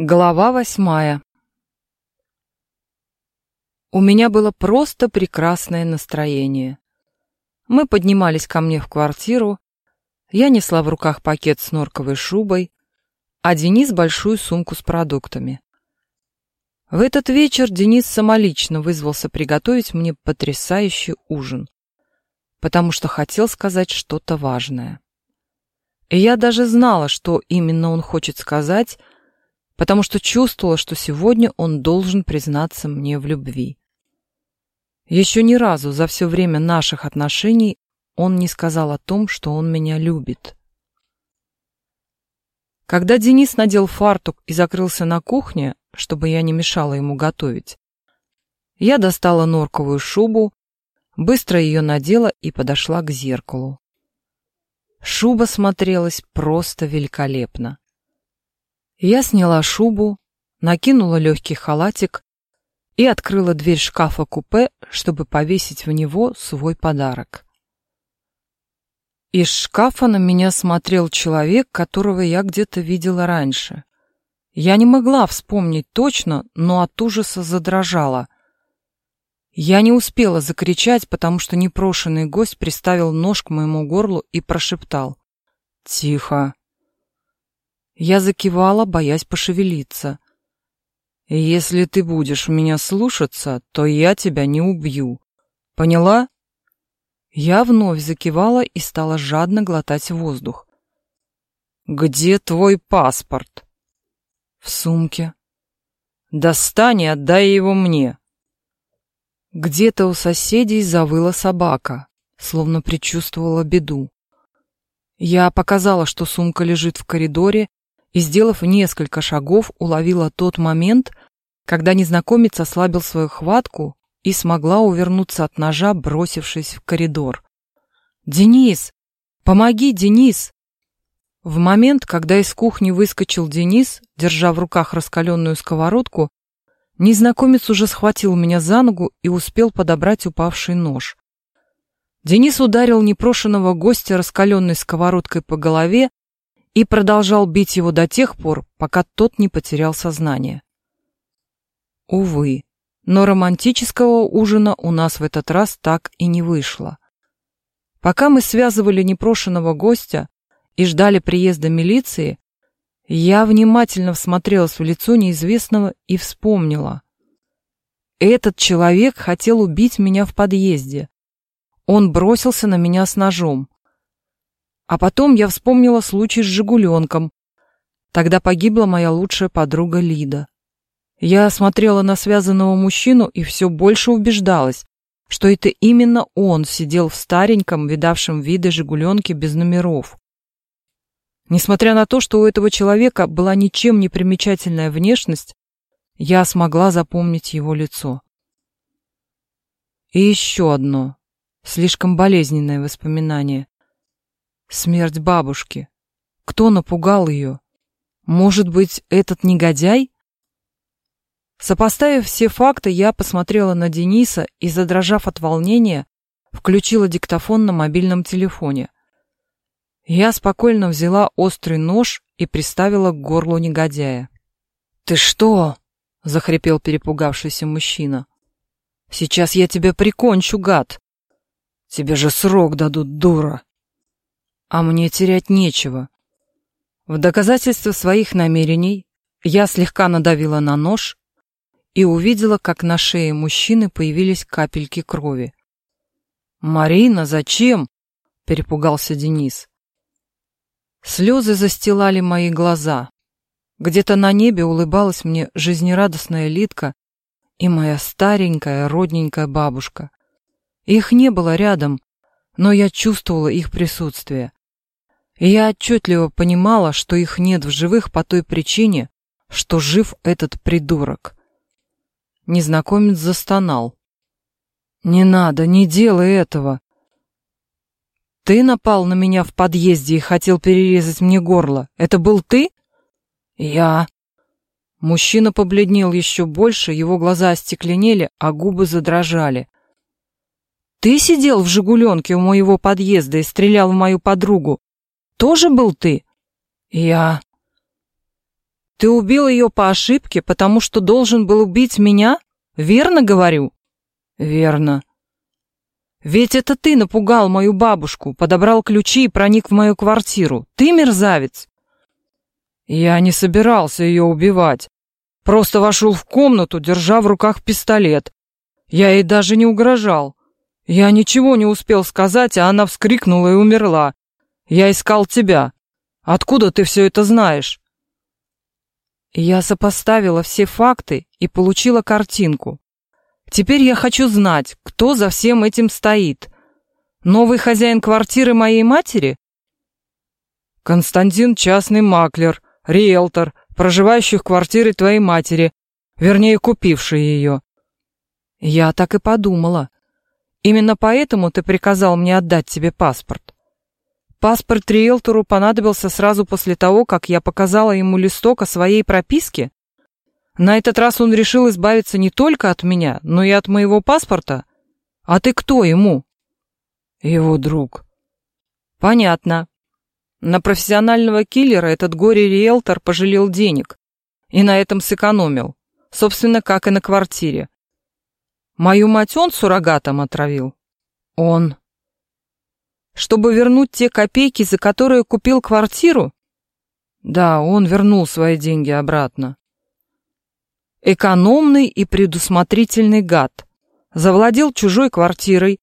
Глава восьмая У меня было просто прекрасное настроение. Мы поднимались ко мне в квартиру, я несла в руках пакет с норковой шубой, а Денис большую сумку с продуктами. В этот вечер Денис самолично вызвался приготовить мне потрясающий ужин, потому что хотел сказать что-то важное. И я даже знала, что именно он хочет сказать, потому что чувствовала, что сегодня он должен признаться мне в любви. Еще ни разу за все время наших отношений он не сказал о том, что он меня любит. Когда Денис надел фартук и закрылся на кухне, чтобы я не мешала ему готовить, я достала норковую шубу, быстро ее надела и подошла к зеркалу. Шуба смотрелась просто великолепно. Я сняла шубу, накинула легкий халатик и открыла дверь шкафа-купе, чтобы повесить в него свой подарок. Из шкафа на меня смотрел человек, которого я где-то видела раньше. Я не могла вспомнить точно, но от ужаса задрожала. Я не успела закричать, потому что непрошенный гость приставил нож к моему горлу и прошептал. «Тихо!» Я закивала, боясь пошевелиться. «Если ты будешь меня слушаться, то я тебя не убью. Поняла?» Я вновь закивала и стала жадно глотать воздух. «Где твой паспорт?» «В сумке». «Достань и отдай его мне». Где-то у соседей завыла собака, словно предчувствовала беду. Я показала, что сумка лежит в коридоре, и, сделав несколько шагов, уловила тот момент, когда незнакомец ослабил свою хватку и смогла увернуться от ножа, бросившись в коридор. «Денис! Помоги, Денис!» В момент, когда из кухни выскочил Денис, держа в руках раскаленную сковородку, незнакомец уже схватил меня за ногу и успел подобрать упавший нож. Денис ударил непрошенного гостя раскаленной сковородкой по голове, и продолжал бить его до тех пор, пока тот не потерял сознание. Увы, но романтического ужина у нас в этот раз так и не вышло. Пока мы связывали непрошенного гостя и ждали приезда милиции, я внимательно всмотрелась в лицо неизвестного и вспомнила. Этот человек хотел убить меня в подъезде. Он бросился на меня с ножом. А потом я вспомнила случай с «Жигуленком». Тогда погибла моя лучшая подруга Лида. Я смотрела на связанного мужчину и все больше убеждалась, что это именно он сидел в стареньком, видавшем виды «Жигуленке» без номеров. Несмотря на то, что у этого человека была ничем не примечательная внешность, я смогла запомнить его лицо. И еще одно, слишком болезненное воспоминание. Смерть бабушки. Кто напугал ее? Может быть, этот негодяй? Сопоставив все факты, я посмотрела на Дениса и, задрожав от волнения, включила диктофон на мобильном телефоне. Я спокойно взяла острый нож и приставила к горлу негодяя. «Ты что?» — захрипел перепугавшийся мужчина. «Сейчас я тебя прикончу, гад! Тебе же срок дадут, дура!» А мне терять нечего. В доказательство своих намерений я слегка надавила на нож и увидела, как на шее мужчины появились капельки крови. «Марина, зачем?» — перепугался Денис. Слезы застилали мои глаза. Где-то на небе улыбалась мне жизнерадостная Литка и моя старенькая родненькая бабушка. Их не было рядом, но я чувствовала их присутствие. И я отчетливо понимала, что их нет в живых по той причине, что жив этот придурок. Незнакомец застонал. «Не надо, не делай этого!» «Ты напал на меня в подъезде и хотел перерезать мне горло. Это был ты?» «Я...» Мужчина побледнел еще больше, его глаза остекленели, а губы задрожали. «Ты сидел в «Жигуленке» у моего подъезда и стрелял в мою подругу, тоже был ты? Я. Ты убил ее по ошибке, потому что должен был убить меня? Верно говорю? Верно. Ведь это ты напугал мою бабушку, подобрал ключи и проник в мою квартиру. Ты мерзавец. Я не собирался ее убивать. Просто вошел в комнату, держа в руках пистолет. Я ей даже не угрожал. Я ничего не успел сказать, а она вскрикнула и умерла. Я искал тебя. Откуда ты все это знаешь? Я сопоставила все факты и получила картинку. Теперь я хочу знать, кто за всем этим стоит. Новый хозяин квартиры моей матери? Константин частный маклер, риэлтор, проживающий в квартире твоей матери, вернее, купивший ее. Я так и подумала. Именно поэтому ты приказал мне отдать тебе паспорт. Паспорт риэлтору понадобился сразу после того, как я показала ему листок о своей прописке? На этот раз он решил избавиться не только от меня, но и от моего паспорта? А ты кто ему? Его друг. Понятно. На профессионального киллера этот горе-риэлтор пожалел денег и на этом сэкономил, собственно, как и на квартире. Мою мать он суррогатом отравил? Он. Чтобы вернуть те копейки, за которые купил квартиру? Да, он вернул свои деньги обратно. Экономный и предусмотрительный гад. Завладел чужой квартирой,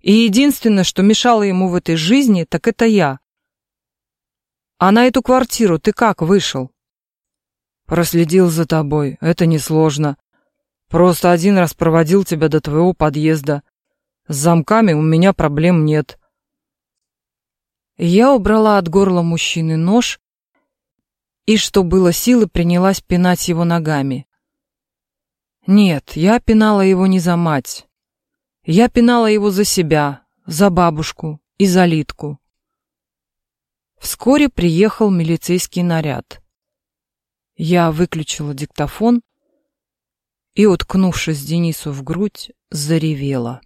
и единственное, что мешало ему в этой жизни, так это я. А на эту квартиру ты как вышел? Проследил за тобой, это несложно. Просто один раз проводил тебя до твоего подъезда. С замками у меня проблем нет. Я убрала от горла мужчины нож и, что было силы, принялась пинать его ногами. Нет, я пинала его не за мать. Я пинала его за себя, за бабушку и за Литку. Вскоре приехал милицейский наряд. Я выключила диктофон и, уткнувшись Денису в грудь, заревела.